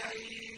شَيْءٍ ۚ